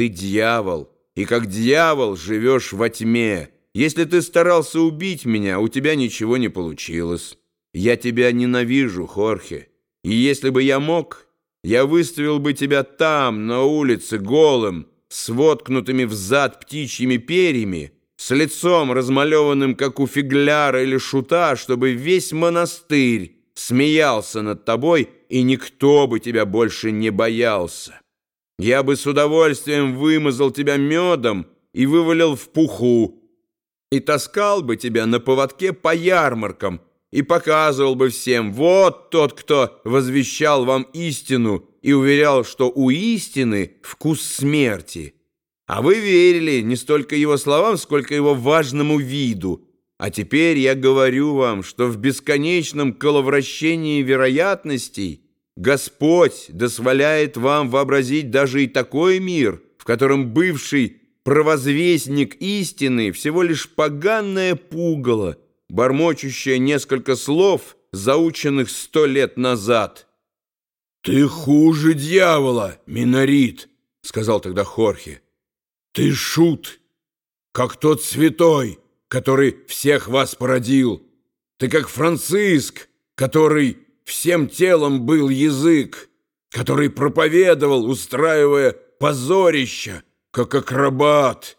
Ты дьявол, и как дьявол живешь во тьме. Если ты старался убить меня, у тебя ничего не получилось. Я тебя ненавижу, Хорхе. И если бы я мог, я выставил бы тебя там, на улице, голым, с воткнутыми в зад птичьими перьями, с лицом размалеванным, как у фигляра или шута, чтобы весь монастырь смеялся над тобой, и никто бы тебя больше не боялся. Я бы с удовольствием вымазал тебя медом и вывалил в пуху, и таскал бы тебя на поводке по ярмаркам, и показывал бы всем, вот тот, кто возвещал вам истину и уверял, что у истины вкус смерти. А вы верили не столько его словам, сколько его важному виду. А теперь я говорю вам, что в бесконечном коловращении вероятностей Господь дозволяет вам вообразить даже и такой мир, в котором бывший провозвестник истины всего лишь поганное пугало – бормочущая несколько слов, заученных сто лет назад. «Ты хуже дьявола, Минорит», — сказал тогда Хорхе. «Ты шут, как тот святой, который всех вас породил. Ты как Франциск, который всем телом был язык, который проповедовал, устраивая позорища, как акробат,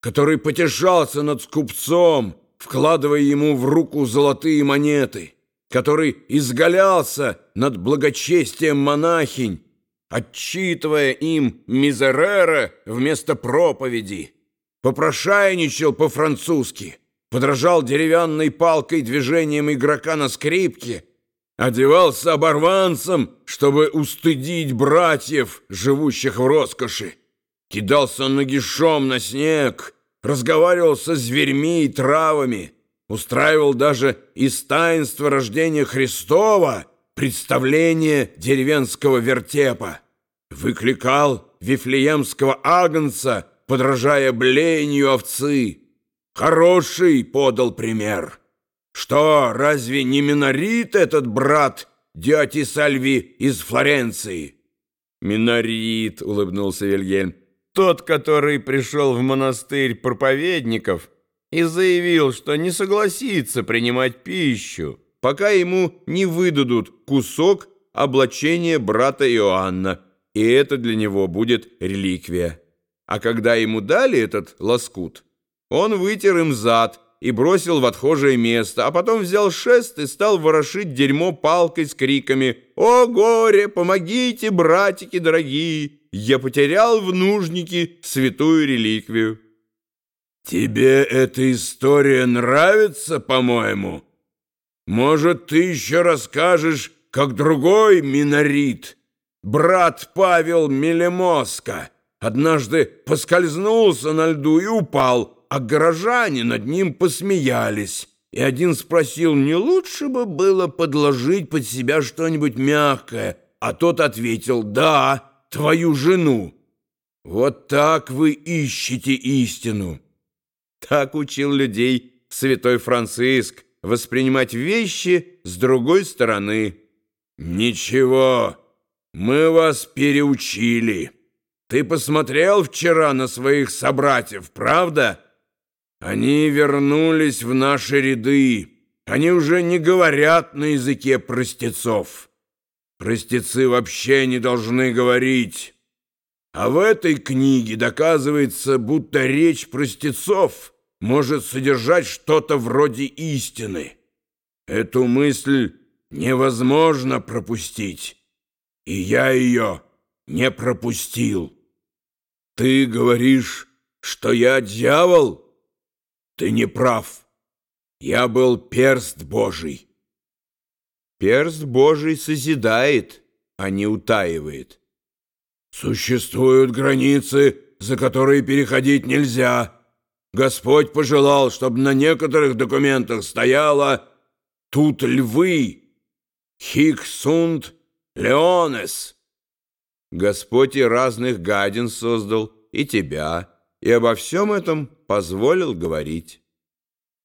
который потешался над скупцом, вкладывая ему в руку золотые монеты, который изгалялся над благочестием монахинь, отчитывая им мизерера вместо проповеди, попрошайничал по-французски, подражал деревянной палкой движением игрока на скрипке, одевался оборванцем, чтобы устыдить братьев, живущих в роскоши, кидался нагишом на снег — разговаривал со зверьми и травами, устраивал даже из таинства рождения Христова представление деревенского вертепа, выкликал вифлеемского агнца, подражая блению овцы. Хороший подал пример. Что, разве не минорит этот брат дяди Сальви из Флоренции? «Минорит», — улыбнулся Вильгельм. Тот, который пришел в монастырь проповедников и заявил, что не согласится принимать пищу, пока ему не выдадут кусок облачения брата Иоанна, и это для него будет реликвия. А когда ему дали этот лоскут, он вытер им зад и бросил в отхожее место, а потом взял шест и стал ворошить дерьмо палкой с криками «О горе! Помогите, братики дорогие!» я потерял в нужнике святую реликвию. Тебе эта история нравится, по-моему? Может, ты еще расскажешь, как другой минорит, брат Павел Мелемоска, однажды поскользнулся на льду и упал, а горожане над ним посмеялись. И один спросил, не лучше бы было подложить под себя что-нибудь мягкое, а тот ответил, да, твою жену. Вот так вы ищете истину. Так учил людей святой Франциск воспринимать вещи с другой стороны. Ничего, мы вас переучили. Ты посмотрел вчера на своих собратьев, правда? Они вернулись в наши ряды. Они уже не говорят на языке простецов. Простецы вообще не должны говорить. А в этой книге доказывается, будто речь простецов может содержать что-то вроде истины. Эту мысль невозможно пропустить, и я ее не пропустил. Ты говоришь, что я дьявол? Ты не прав. Я был перст Божий. Перст Божий созидает, а не утаивает. Существуют границы, за которые переходить нельзя. Господь пожелал, чтобы на некоторых документах стояло «Тут львы, хик сунт леонес». Господь и разных гадин создал, и тебя, и обо всем этом позволил говорить.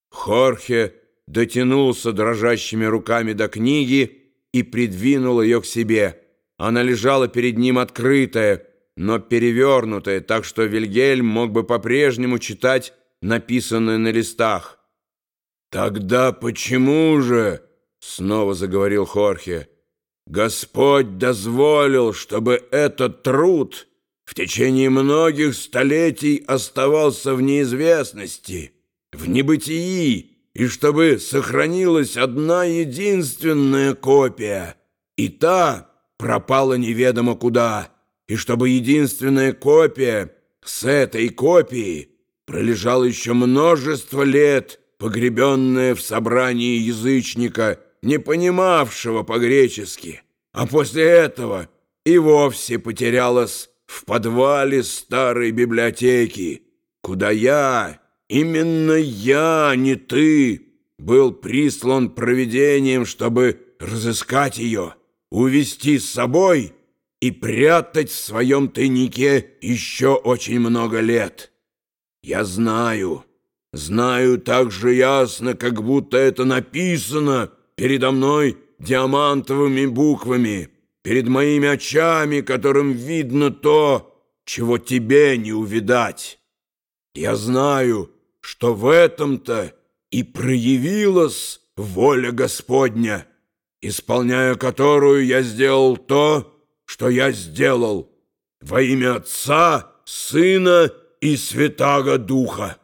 Хорхе дотянулся дрожащими руками до книги и придвинул ее к себе. Она лежала перед ним открытая, но перевернутое, так что Вильгельм мог бы по-прежнему читать написанное на листах. «Тогда почему же, — снова заговорил Хорхе, — Господь дозволил, чтобы этот труд в течение многих столетий оставался в неизвестности, в небытии, и чтобы сохранилась одна единственная копия, и та пропала неведомо куда, и чтобы единственная копия с этой копией пролежала еще множество лет, погребенная в собрании язычника, не понимавшего по-гречески, а после этого и вовсе потерялась в подвале старой библиотеки, куда я, именно я, не ты, был прислан провидением, чтобы разыскать ее, увести с собой и прятать в своем тайнике еще очень много лет. Я знаю, знаю так же ясно, как будто это написано передо мной диамантовыми буквами, перед моими очами, которым видно то, чего тебе не увидать. Я знаю, что в этом-то и проявилась воля Господня, исполняя которую я сделал то, что я сделал во имя Отца, Сына и Святаго Духа.